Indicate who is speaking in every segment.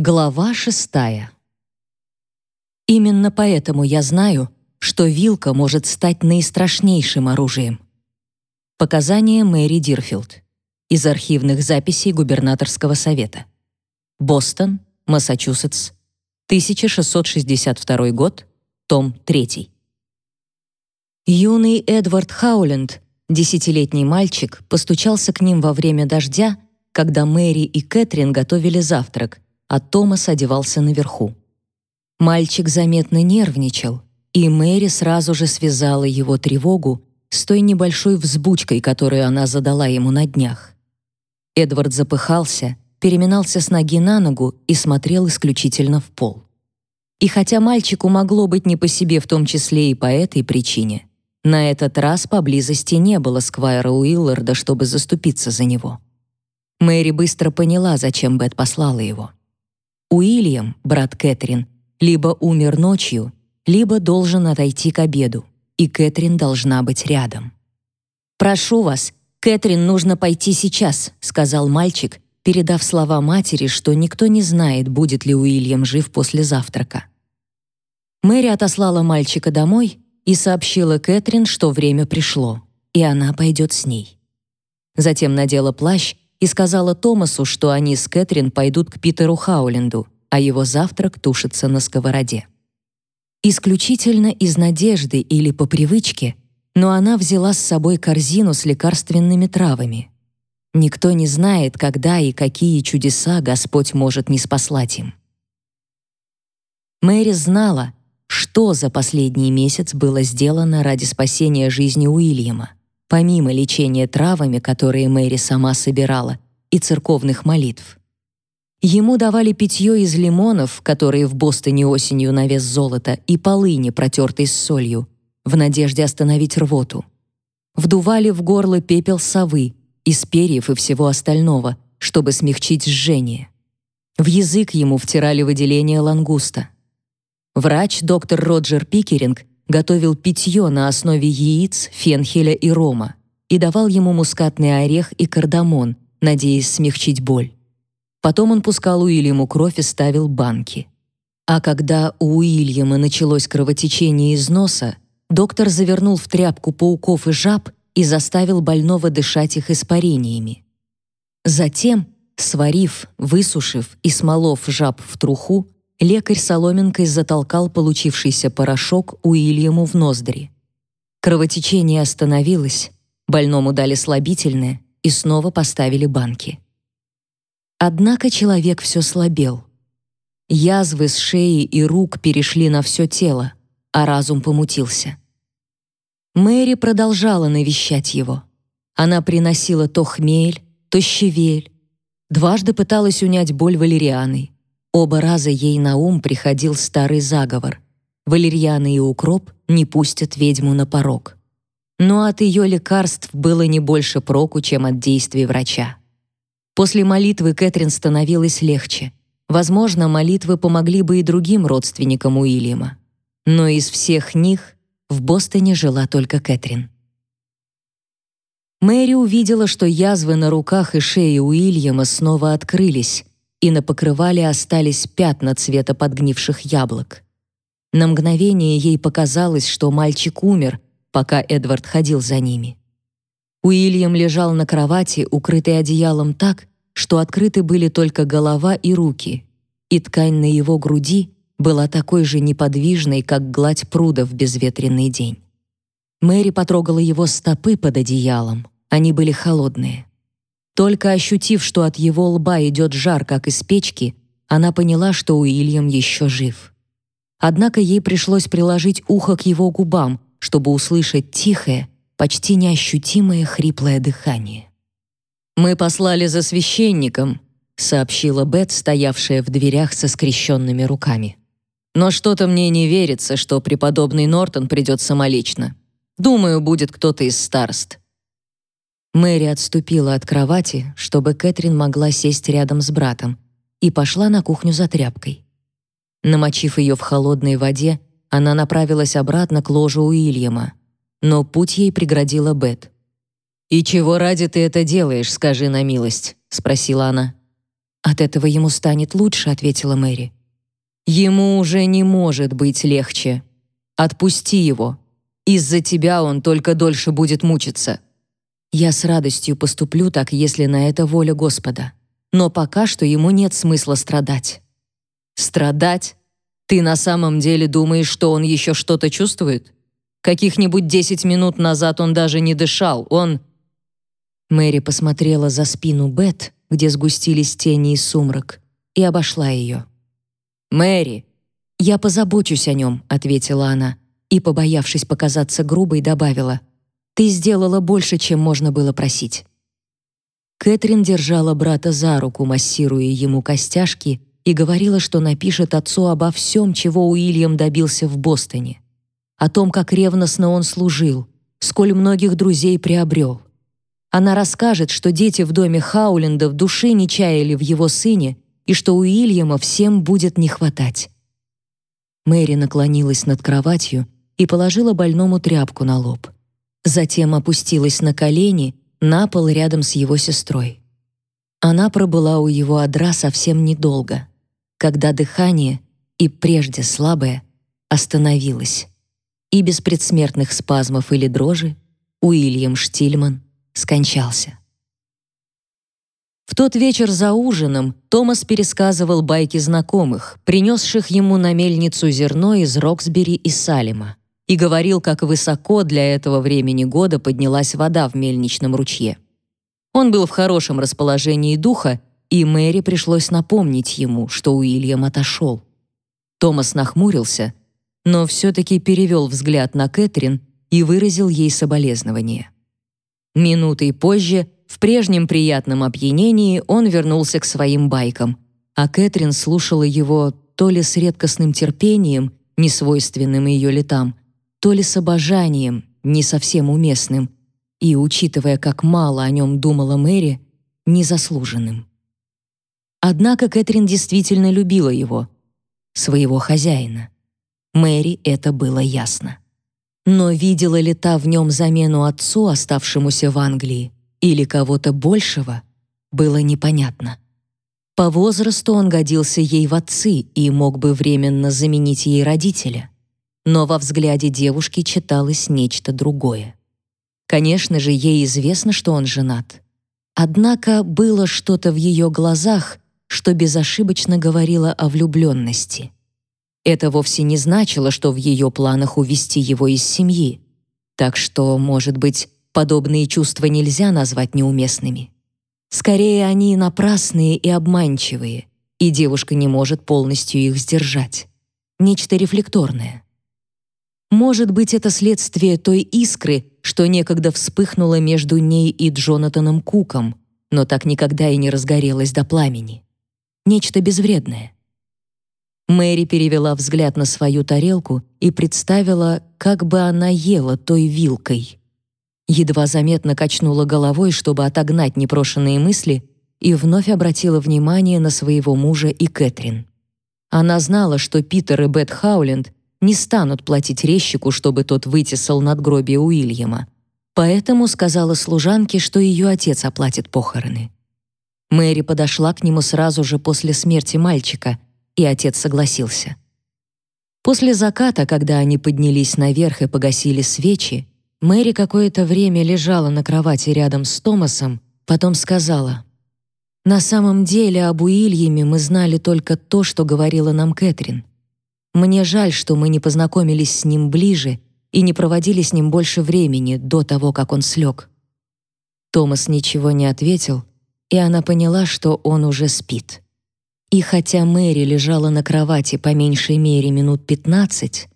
Speaker 1: Глава шестая. Именно поэтому я знаю, что вилка может стать наистрашнейшим оружием. Показания Мэри Дирфилд из архивных записей губернаторского совета. Бостон, Массачусетс, 1662 год, том 3. Юный Эдвард Хауленд, десятилетний мальчик, постучался к ним во время дождя, когда Мэри и Кэтрин готовили завтрак, а Томас одевался наверху. Мальчик заметно нервничал, и Мэри сразу же связала его тревогу с той небольшой взбучкой, которую она задала ему на днях. Эдвард запыхался, переминался с ноги на ногу и смотрел исключительно в пол. И хотя мальчику могло быть не по себе в том числе и по этой причине, на этот раз поблизости не было Сквайра Уилларда, чтобы заступиться за него. Мэри быстро поняла, зачем Бет послала его. Уильям, брат Кэтрин, либо умер ночью, либо должен отойти к обеду, и Кэтрин должна быть рядом. «Прошу вас, Кэтрин нужно пойти сейчас», — сказал мальчик, передав слова матери, что никто не знает, будет ли Уильям жив после завтрака. Мэри отослала мальчика домой и сообщила Кэтрин, что время пришло, и она пойдет с ней. Затем надела плащ и сказала Томасу, что они с Кэтрин пойдут к Питеру Хауленду, а его завтрак тушится на сковороде. Исключительно из надежды или по привычке, но она взяла с собой корзину с лекарственными травами. Никто не знает, когда и какие чудеса Господь может не спаслать им. Мэри знала, что за последний месяц было сделано ради спасения жизни Уильяма помимо лечения травами, которые Мэри сама собирала, и церковных молитв. Ему давали питье из лимонов, которые в Бостоне осенью на вес золота, и полыни, протертой с солью, в надежде остановить рвоту. Вдували в горло пепел совы, из перьев и всего остального, чтобы смягчить жжение. В язык ему втирали выделение лангуста. Врач доктор Роджер Пикеринг готовил питье на основе яиц, фенхеля и рома и давал ему мускатный орех и кардамон, надеясь смягчить боль. Потом он пускал Уильяму кровь и ставил банки. А когда у Уильяма началось кровотечение из носа, доктор завернул в тряпку пауков и жаб и заставил больного дышать их испарениями. Затем, сварив, высушив и смолов жаб в труху, лекарь соломинкой затолкал получившийся порошок Уильяму в ноздри. Кровотечение остановилось, больному дали слабительное и снова поставили банки. Однако человек все слабел. Язвы с шеи и рук перешли на все тело, а разум помутился. Мэри продолжала навещать его. Она приносила то хмель, то щавель. Дважды пыталась унять боль валерианой. Оба раза ей на ум приходил старый заговор. Валерьяна и укроп не пустят ведьму на порог. Но от ее лекарств было не больше проку, чем от действий врача. После молитвы Кэтрин становилось легче. Возможно, молитвы помогли бы и другим родственникам Уильяма. Но из всех них в Бостоне жила только Кэтрин. Мэри увидела, что язвы на руках и шее Уильяма снова открылись, и на покрывале остались пятна цвета подгнивших яблок. На мгновение ей показалось, что мальчик умер, пока Эдвард ходил за ними. Уильям лежал на кровати, укрытый одеялом так, что открыты были только голова и руки, и ткань на его груди была такой же неподвижной, как гладь пруда в безветренный день. Мэри потрогала его стопы под одеялом, они были холодные. Только ощутив, что от его лба идет жар, как из печки, она поняла, что Уильям еще жив. Однако ей пришлось приложить ухо к его губам, чтобы услышать тихое, почти неощутимое хриплое дыхание. «Мы послали за священником», — сообщила Бет, стоявшая в дверях со скрещенными руками. «Но что-то мне не верится, что преподобный Нортон придет самолично. Думаю, будет кто-то из старост». Мэри отступила от кровати, чтобы Кэтрин могла сесть рядом с братом, и пошла на кухню за тряпкой. Намочив ее в холодной воде, она направилась обратно к ложу Уильяма, но путь ей преградила Бет. «И чего ради ты это делаешь, скажи на милость?» — спросила она. От этого ему станет лучше, ответила Мэри. Ему уже не может быть легче. Отпусти его. Из-за тебя он только дольше будет мучиться. Я с радостью поступлю так, если на это воля Господа. Но пока что ему нет смысла страдать. Страдать? Ты на самом деле думаешь, что он еще что-то чувствует? Каких-нибудь десять минут назад он даже не дышал. Он Мэри посмотрела за спину Бет, где сгустились тени и сумрак, и обошла ее. «Мэри!» «Я позабочусь о нем», — ответила она, и, побоявшись показаться грубой, добавила, «Ты сделала больше, чем можно было просить». Кэтрин держала брата за руку, массируя ему костяшки, и говорила, что напишет отцу обо всем, чего Уильям добился в Бостоне. О том, как ревностно он служил, сколь многих друзей приобрел. Она расскажет, что дети в доме Хауленда в душе не чаяли в его сыне и что Уильяма всем будет не хватать. Мэри наклонилась над кроватью и положила больному тряпку на лоб. Затем опустилась на колени на пол рядом с его сестрой. Она пробыла у его одра совсем недолго, когда дыхание, и прежде слабое, остановилось. И без предсмертных спазмов или дрожи Уильям Штильман скончался. В тот вечер за ужином Томас пересказывал байки знакомых, принесших ему на мельницу зерно из Роксбери и Салима, и говорил, как высоко для этого времени года поднялась вода в мельничном ручье. Он был в хорошем расположении духа, и Мэри пришлось напомнить ему, что Уильям отошел. Томас нахмурился, но все-таки перевел взгляд на Кэтрин и выразил ей соболезнование. Минутой позже в прежнем приятном опьянении он вернулся к своим байкам, а Кэтрин слушала его то ли с редкостным терпением, несвойственным ее летам, то ли с обожанием, не совсем уместным, и, учитывая, как мало о нем думала Мэри, незаслуженным. Однако Кэтрин действительно любила его, своего хозяина. Мэри это было ясно. Но видела ли та в нем замену отцу, оставшемуся в Англии, или кого-то большего, было непонятно. По возрасту он годился ей в отцы и мог бы временно заменить ей родителя. Но во взгляде девушки читалось нечто другое. Конечно же, ей известно, что он женат. Однако было что-то в ее глазах, что безошибочно говорило о влюбленности. Это вовсе не значило, что в ее планах увести его из семьи. Так что, может быть, Подобные чувства нельзя назвать неуместными. Скорее, они напрасные и обманчивые, и девушка не может полностью их сдержать. Нечто рефлекторное. Может быть, это следствие той искры, что некогда вспыхнула между ней и Джонатаном Куком, но так никогда и не разгорелась до пламени. Нечто безвредное. Мэри перевела взгляд на свою тарелку и представила, как бы она ела той вилкой едва заметно качнула головой, чтобы отогнать непрошенные мысли, и вновь обратила внимание на своего мужа и Кэтрин. Она знала, что Питер и Бет Хауленд не станут платить резчику, чтобы тот вытесал надгробие Уильяма. Поэтому сказала служанке, что ее отец оплатит похороны. Мэри подошла к нему сразу же после смерти мальчика, и отец согласился. После заката, когда они поднялись наверх и погасили свечи, Мэри какое-то время лежала на кровати рядом с Томасом, потом сказала: "На самом деле об Уильяме мы знали только то, что говорила нам Кэтрин. Мне жаль, что мы не познакомились с ним ближе и не проводили с ним больше времени до того, как он слег». Томас ничего не ответил, и она поняла, что он уже спит. И хотя Мэри лежала на кровати по меньшей мере минут пятнадцать,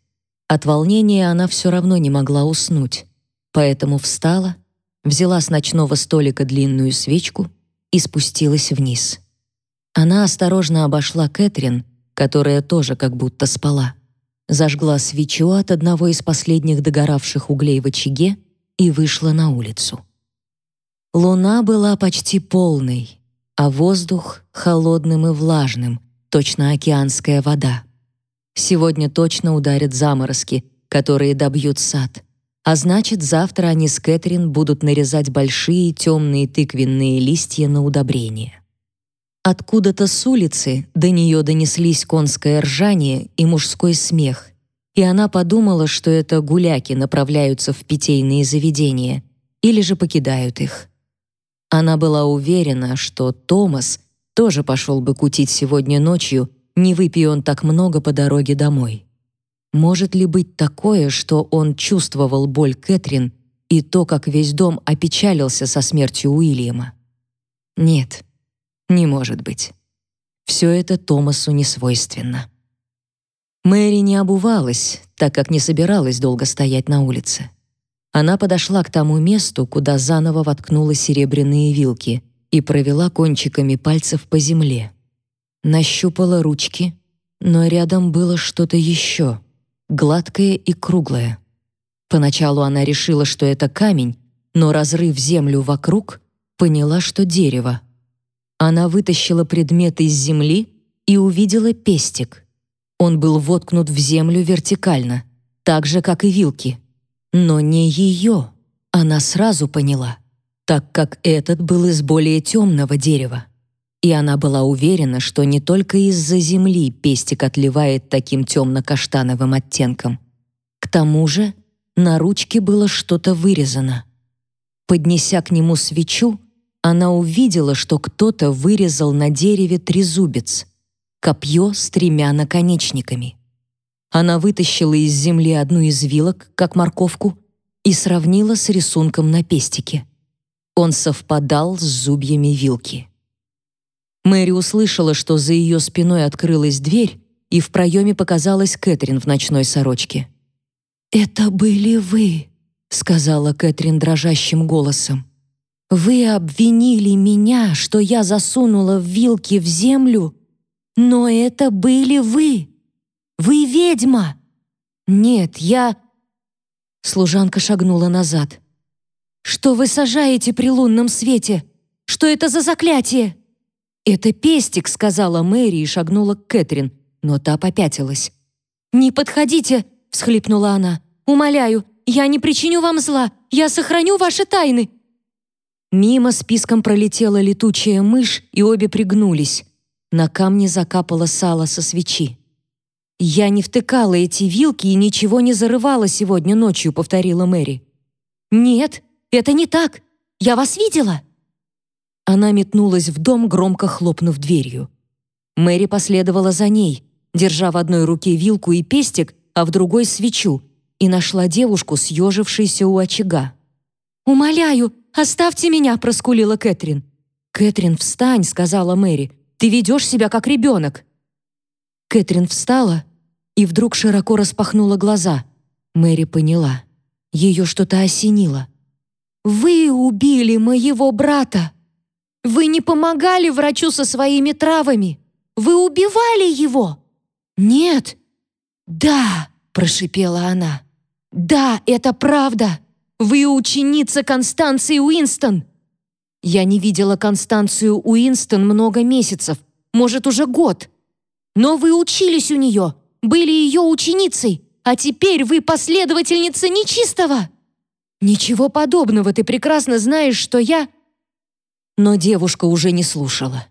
Speaker 1: от волнения она все равно не могла уснуть поэтому встала, взяла с ночного столика длинную свечку и спустилась вниз. Она осторожно обошла Кэтрин, которая тоже как будто спала, зажгла свечу от одного из последних догоравших углей в очаге и вышла на улицу. Луна была почти полной, а воздух — холодным и влажным, точно океанская вода. Сегодня точно ударят заморозки, которые добьют сад — а значит, завтра они с Кэтрин будут нарезать большие темные тыквенные листья на удобрение. Откуда-то с улицы до нее донеслись конское ржание и мужской смех, и она подумала, что это гуляки направляются в питейные заведения или же покидают их. Она была уверена, что Томас тоже пошел бы кутить сегодня ночью, не выпей он так много по дороге домой. Может ли быть такое, что он чувствовал боль Кэтрин и то, как весь дом опечалился со смертью Уильяма? Нет, не может быть. Все это Томасу не свойственно. Мэри не обувалась, так как не собиралась долго стоять на улице. Она подошла к тому месту, куда заново воткнула серебряные вилки и провела кончиками пальцев по земле. Нащупала ручки, но рядом было что-то еще, гладкое и круглое. Поначалу она решила, что это камень, но разрыв землю вокруг, поняла, что дерево. Она вытащила предмет из земли и увидела пестик. Он был воткнут в землю вертикально, так же, как и вилки. Но не ее. Она сразу поняла, так как этот был из более темного дерева. И она была уверена, что не только из-за земли пестик отливает таким темно-каштановым оттенком. К тому же на ручке было что-то вырезано. Поднеся к нему свечу, она увидела, что кто-то вырезал на дереве трезубец, копье с тремя наконечниками. Она вытащила из земли одну из вилок, как морковку, и сравнила с рисунком на пестике. Он совпадал с зубьями вилки. Мэри услышала, что за ее спиной открылась дверь, и в проеме показалась Кэтрин в ночной сорочке. «Это были вы», — сказала Кэтрин дрожащим голосом. «Вы обвинили меня, что я засунула вилки в землю, но это были вы!» Вы ведьма!» «Нет, я...» Служанка шагнула назад. «Что вы сажаете при лунном свете? Что это за заклятие?» «Это пестик», — сказала Мэри и шагнула к Кэтрин, но та попятилась. «Не подходите!» — всхлипнула она. «Умоляю, я не причиню вам зла, я сохраню ваши тайны!» Мимо списком пролетела летучая мышь, и обе пригнулись. На камне закапало сало со свечи. «Я не втыкала эти вилки и ничего не зарывала сегодня ночью», — повторила Мэри. «Нет, это не так. Я вас видела». Она метнулась в дом, громко хлопнув дверью. Мэри последовала за ней, держа в одной руке вилку и пестик, а в другой — свечу, и нашла девушку, съежившейся у очага. «Умоляю, оставьте меня!» — проскулила Кэтрин. «Кэтрин, встань!» — сказала Мэри. «Ты ведешь себя как ребенок!» Кэтрин встала и вдруг широко распахнула глаза. Мэри поняла. Ее что-то осенило. «Вы убили моего брата! Вы не помогали врачу со своими травами! Вы убивали его!» «Нет!» «Да!» — прошипела она. «Да, это правда! Вы ученица Констанции Уинстон!» «Я не видела Констанцию Уинстон много месяцев, может, уже год. Но вы учились у нее, были ее ученицей, а теперь вы последовательница нечистого. Ничего подобного, ты прекрасно знаешь, что я...» Но девушка уже не слушала.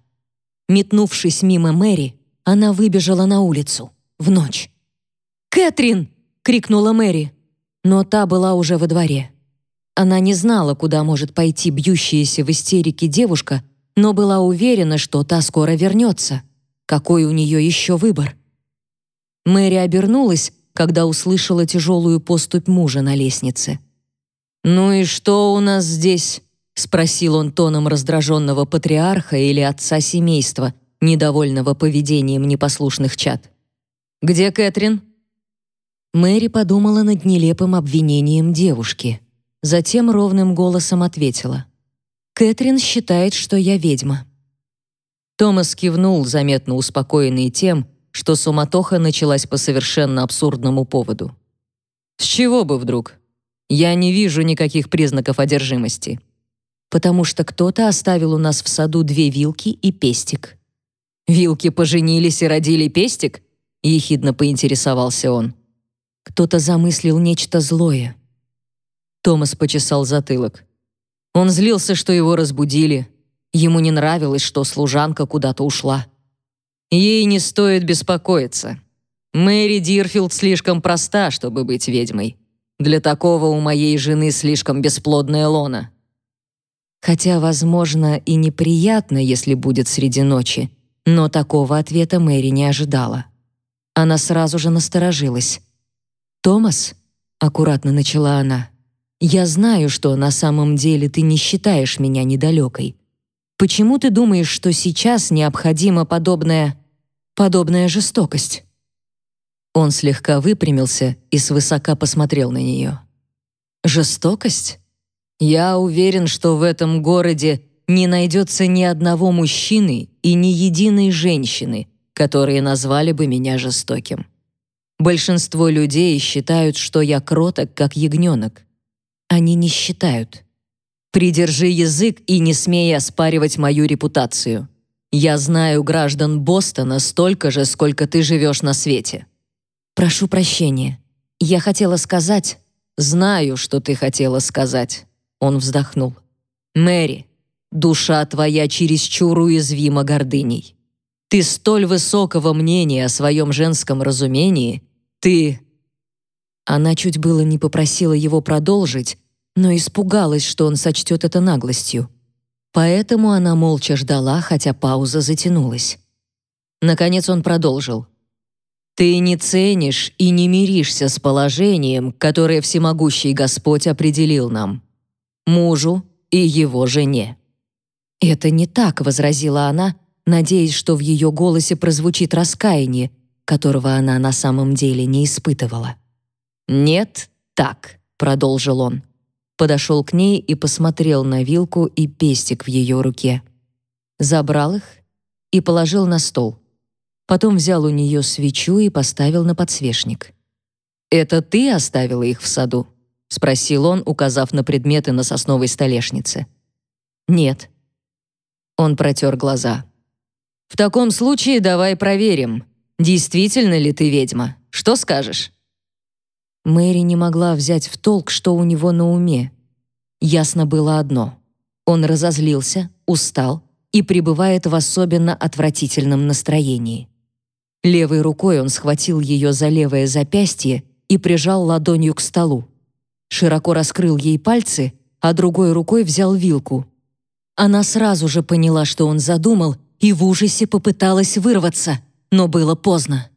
Speaker 1: Метнувшись мимо Мэри, она выбежала на улицу, в ночь. «Кэтрин!» — крикнула Мэри, но та была уже во дворе. Она не знала, куда может пойти бьющаяся в истерике девушка, но была уверена, что та скоро вернется. Какой у нее еще выбор? Мэри обернулась, когда услышала тяжелую поступь мужа на лестнице. «Ну и что у нас здесь?» — спросил он тоном раздраженного патриарха или отца семейства, недовольного поведением непослушных чад. «Где Кэтрин?» Мэри подумала над нелепым обвинением девушки. Затем ровным голосом ответила. «Кэтрин считает, что я ведьма». Томас кивнул, заметно успокоенный тем, что суматоха началась по совершенно абсурдному поводу. «С чего бы вдруг? Я не вижу никаких признаков одержимости. Потому что кто-то оставил у нас в саду две вилки и пестик». «Вилки поженились и родили пестик?» — ехидно поинтересовался он. Кто-то замыслил нечто злое. Томас почесал затылок. Он злился, что его разбудили. Ему не нравилось, что служанка куда-то ушла. Ей не стоит беспокоиться. Мэри Дирфилд слишком проста, чтобы быть ведьмой. Для такого у моей жены слишком бесплодная лона. Хотя, возможно, и неприятно, если будет среди ночи, но такого ответа Мэри не ожидала. Она сразу же насторожилась. «Томас?» — аккуратно начала она. «Я знаю, что на самом деле ты не считаешь меня недалекой. Почему ты думаешь, что сейчас необходима подобная... подобная жестокость?» Он слегка выпрямился и свысока посмотрел на нее. «Жестокость? Я уверен, что в этом городе не найдется ни одного мужчины и ни единой женщины, которые назвали бы меня жестоким. Большинство людей считают, что я кроток, как ягненок. Они не считают. Придержи язык и не смей оспаривать мою репутацию. Я знаю граждан Бостона столько же, сколько ты живешь на свете. Прошу прощения. Я хотела сказать... Знаю, что ты хотела сказать. Он вздохнул. Мэри, душа твоя чересчур уязвима гордыней. Ты столь высокого мнения о своем женском разумении, ты...» Она чуть было не попросила его продолжить, но испугалась, что он сочтет это наглостью. Поэтому она молча ждала, хотя пауза затянулась. Наконец он продолжил. «Ты не ценишь и не миришься с положением, которое всемогущий Господь определил нам. Мужу и его жене». «Это не так», — возразила она, надеясь, что в ее голосе прозвучит раскаяние, которого она на самом деле не испытывала. «Нет, так», — продолжил он. Подошел к ней и посмотрел на вилку и пестик в ее руке. Забрал их и положил на стол. Потом взял у нее свечу и поставил на подсвечник. «Это ты оставила их в саду?» — спросил он, указав на предметы на сосновой столешнице. «Нет». Он протер глаза. В таком случае давай проверим, действительно ли ты ведьма. Что скажешь?» Мэри не могла взять в толк, что у него на уме. Ясно было одно. Он разозлился, устал и пребывает в особенно отвратительном настроении. Левой рукой он схватил ее за левое запястье и прижал ладонью к столу. Широко раскрыл ей пальцы, а другой рукой взял вилку. Она сразу же поняла, что он задумал, и в ужасе попыталась вырваться, но было поздно.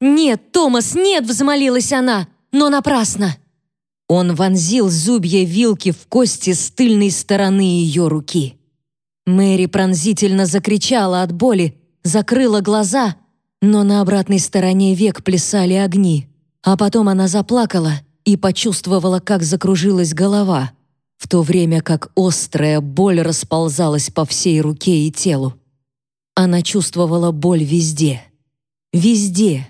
Speaker 1: «Нет, Томас, нет!» — взмолилась она, но напрасно. Он вонзил зубья вилки в кости с тыльной стороны ее руки. Мэри пронзительно закричала от боли, закрыла глаза, но на обратной стороне век плясали огни. А потом она заплакала и почувствовала, как закружилась голова, в то время как острая боль расползалась по всей руке и телу. Она чувствовала боль везде. Везде.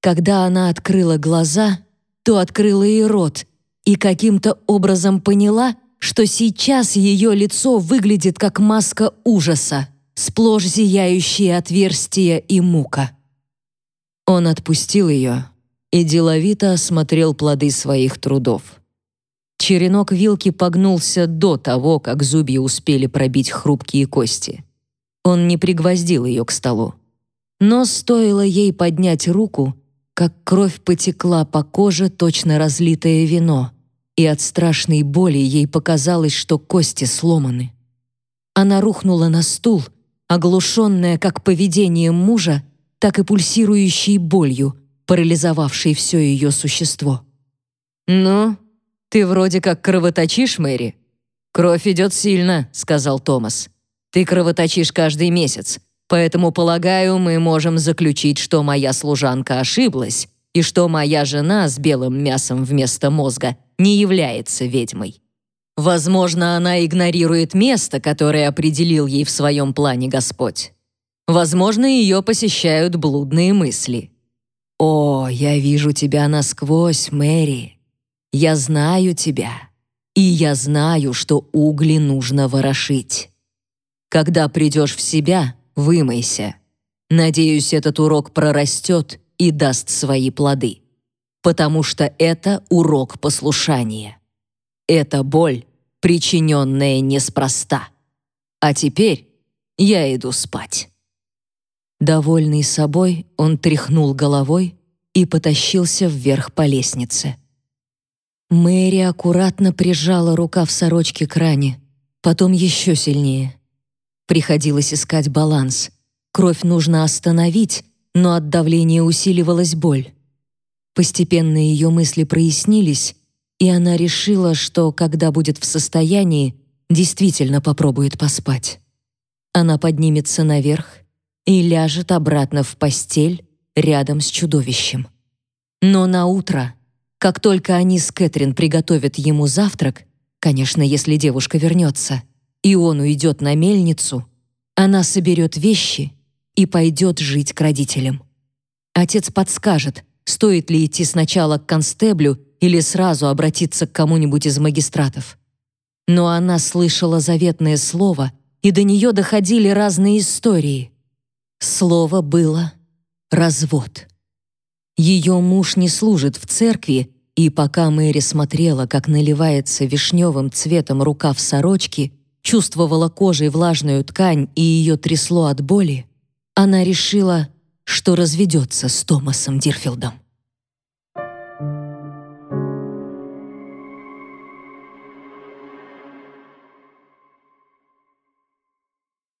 Speaker 1: Когда она открыла глаза, то открыла и рот, и каким-то образом поняла, что сейчас ее лицо выглядит как маска ужаса, сплошь зияющие отверстия и мука. Он отпустил ее и деловито осмотрел плоды своих трудов. Черенок вилки погнулся до того, как зубья успели пробить хрупкие кости. Он не пригвоздил ее к столу. Но стоило ей поднять руку, как кровь потекла по коже, точно разлитое вино, и от страшной боли ей показалось, что кости сломаны. Она рухнула на стул, оглушенная как поведением мужа, так и пульсирующей болью, парализовавшей все ее существо. «Ну, ты вроде как кровоточишь, Мэри?» «Кровь идет сильно», — сказал Томас. Ты кровоточишь каждый месяц, поэтому, полагаю, мы можем заключить, что моя служанка ошиблась и что моя жена с белым мясом вместо мозга не является ведьмой. Возможно, она игнорирует место, которое определил ей в своем плане Господь. Возможно, ее посещают блудные мысли. «О, я вижу тебя насквозь, Мэри. Я знаю тебя. И я знаю, что угли нужно ворошить. Когда придешь в себя, вымойся. Надеюсь, этот урок прорастет и даст свои плоды. Потому что это урок послушания. Это боль, причиненная неспроста. А теперь я иду спать». Довольный собой, он тряхнул головой и потащился вверх по лестнице. Мэри аккуратно прижала рука в сорочке к ране, потом еще сильнее. Приходилось искать баланс. Кровь нужно остановить, но от давления усиливалась боль. Постепенно ее мысли прояснились, и она решила, что, когда будет в состоянии, действительно попробует поспать. Она поднимется наверх и ляжет обратно в постель рядом с чудовищем. Но на утро, как только они с Кэтрин приготовят ему завтрак, конечно, если девушка вернется, и он уйдет на мельницу, она соберет вещи и пойдет жить к родителям. Отец подскажет, стоит ли идти сначала к констеблю или сразу обратиться к кому-нибудь из магистратов. Но она слышала заветное слово, и до нее доходили разные истории. Слово было «развод». Ее муж не служит в церкви, и пока Мэри смотрела, как наливается вишневым цветом рукав сорочки, чувствовала кожей влажную ткань и ее трясло от боли, она решила, что разведется с Томасом Дирфилдом.